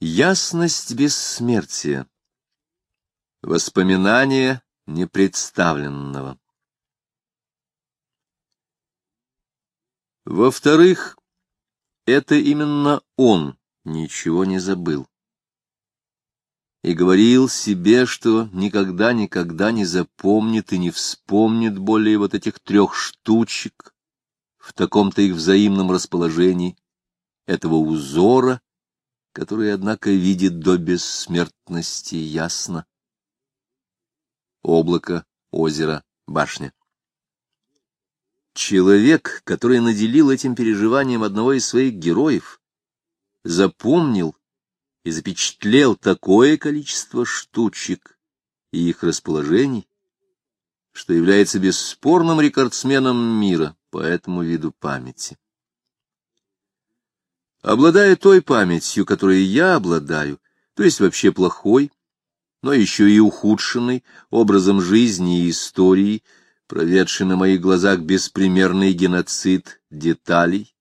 Ясность бессмертия. Воспоминание непредставленного. Во-вторых, это именно он ничего не забыл. И говорил себе, что никогда-никогда не запомнит и не вспомнит более вот этих трех штучек в таком-то их взаимном расположении, этого узора, который, однако, видит до бессмертности ясно. Облако, озеро, башня. Человек, который наделил этим переживанием одного из своих героев, запомнил и запечатлел такое количество штучек и их расположений, что является бесспорным рекордсменом мира по этому виду памяти. Обладая той памятью, которой я обладаю, то есть вообще плохой, но еще и ухудшенной образом жизни и истории, проведший на моих глазах беспримерный геноцид деталей,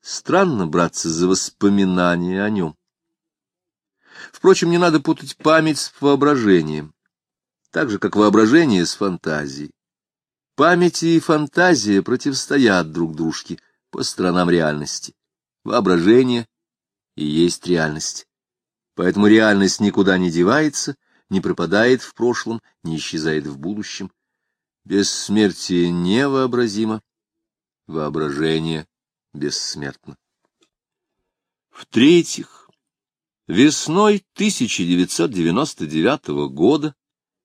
странно браться за воспоминания о нем. Впрочем, не надо путать память с воображением, так же, как воображение с фантазией. Память и фантазия противостоят друг дружке по сторонам реальности воображение и есть реальность. Поэтому реальность никуда не девается, не пропадает в прошлом, не исчезает в будущем. Бессмертие невообразимо, воображение бессмертно. В-третьих, весной 1999 года,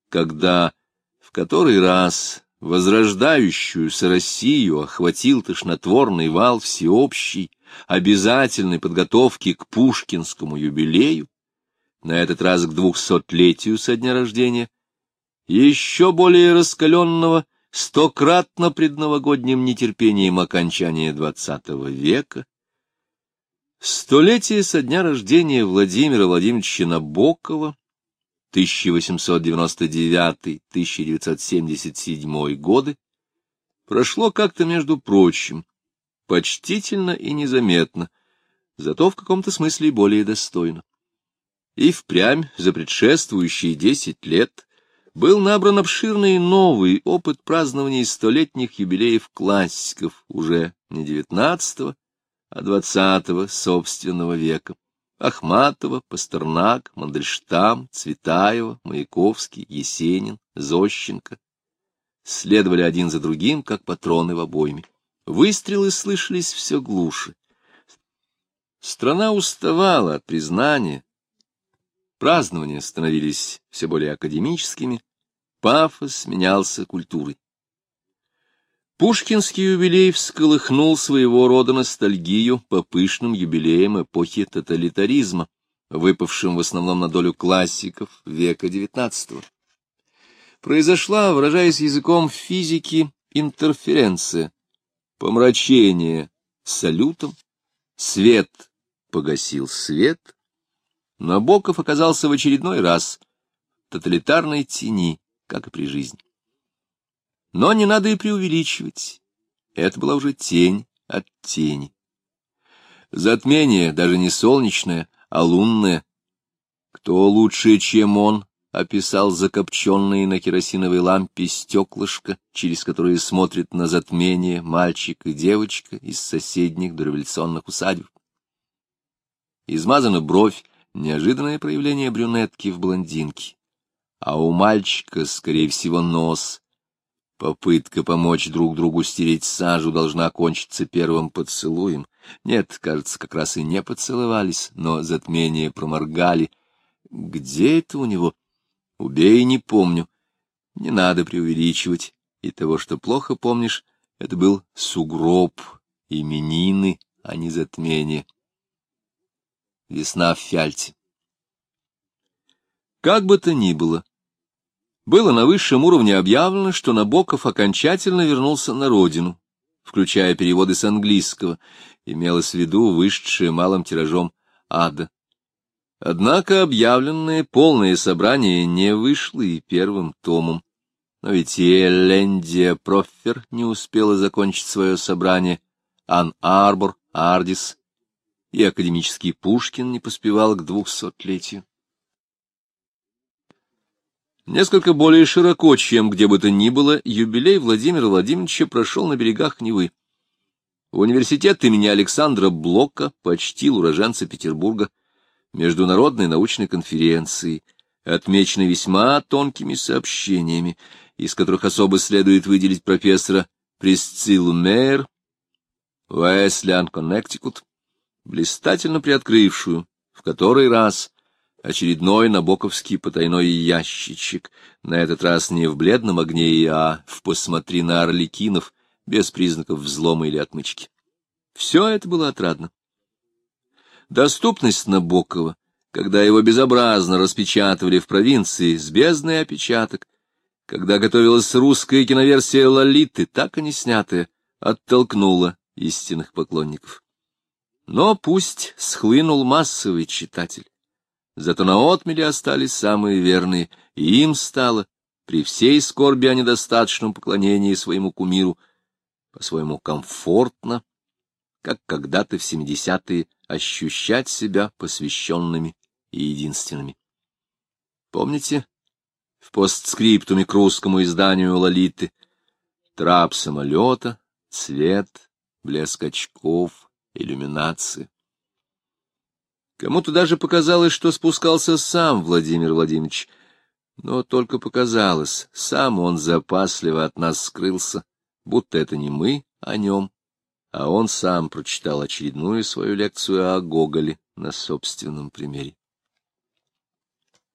когда в который раз возрождающуюся Россию охватил тошнотворный вал всеобщий, обязательной подготовки к Пушкинскому юбилею, на этот раз к двухсотлетию со дня рождения, еще более раскаленного стократно предновогодним нетерпением окончания двадцатого века, столетие со дня рождения Владимира Владимировича Набокова, 1899-1977 годы, прошло как-то между прочим, почтительно и незаметно, зато в каком-то смысле более достойно. И впрямь за предшествующие десять лет был набран обширный новый опыт празднования столетних юбилеев классиков уже не девятнадцатого, а двадцатого собственного века. Ахматова, Пастернак, Мандельштам, Цветаева, Маяковский, Есенин, Зощенко следовали один за другим, как патроны в обойме. Выстрелы слышались все глуше. Страна уставала от признания. Празднования становились все более академическими, пафос менялся культурой. Пушкинский юбилей всколыхнул своего рода ностальгию по пышным юбилеям эпохи тоталитаризма, выпавшим в основном на долю классиков века XIX. Произошла, выражаясь языком физики, интерференция, помрачение салютом, свет погасил свет, Набоков оказался в очередной раз в тоталитарной тени, как и при жизни. Но не надо и преувеличивать. Это была уже тень от тени. Затмение даже не солнечное, а лунное. Кто лучше, чем он, описал закопченные на керосиновой лампе стеклышко, через которое смотрит на затмение мальчик и девочка из соседних дореволюционных усадеб. Измазана бровь, неожиданное проявление брюнетки в блондинке. А у мальчика, скорее всего, нос. Попытка помочь друг другу стереть сажу должна кончиться первым поцелуем. Нет, кажется, как раз и не поцеловались, но затмение проморгали. Где это у него? — Убей, не помню. Не надо преувеличивать. И того, что плохо помнишь, это был сугроб, именины, а не затмение. Весна в Фяльте. Как бы то ни было, было на высшем уровне объявлено, что Набоков окончательно вернулся на родину, включая переводы с английского, имелось в виду вышедшее малым тиражом «Ада». Однако объявленное полное собрание не вышло и первым томом. Но ведь и Эллендия Проффер не успела закончить свое собрание, Ан Арбор, Ардис. и академический Пушкин не поспевал к двухсотлетию. Несколько более широко, чем где бы то ни было, юбилей Владимира Владимировича прошел на берегах Невы. Университет имени Александра Блока почтил уроженца Петербурга международной научной конференции, отмеченной весьма тонкими сообщениями, из которых особо следует выделить профессора Присциллу Мейер, Уэслиан, Коннектикут, блистательно приоткрывшую в который раз очередной набоковский потайной ящичек, на этот раз не в бледном огне, а в «посмотри на орликинов», без признаков взлома или отмычки. Все это было отрадно. Доступность Набокова, когда его безобразно распечатывали в провинции с бездной опечаток, когда готовилась русская киноверсия «Лолиты», так и не снятая, оттолкнула истинных поклонников. Но пусть схлынул массовый читатель, зато на отмеле остались самые верные, и им стало, при всей скорби о недостаточном поклонении своему кумиру, по-своему комфортно, как когда-то в семидесятые ощущать себя посвященными и единственными. Помните, в постскриптуме к русскому изданию «Лолиты» трап самолета, цвет, блеск очков, иллюминация. Кому-то даже показалось, что спускался сам Владимир Владимирович, но только показалось, сам он запасливо от нас скрылся, будто это не мы о нем, а он сам прочитал очередную свою лекцию о Гоголе на собственном примере.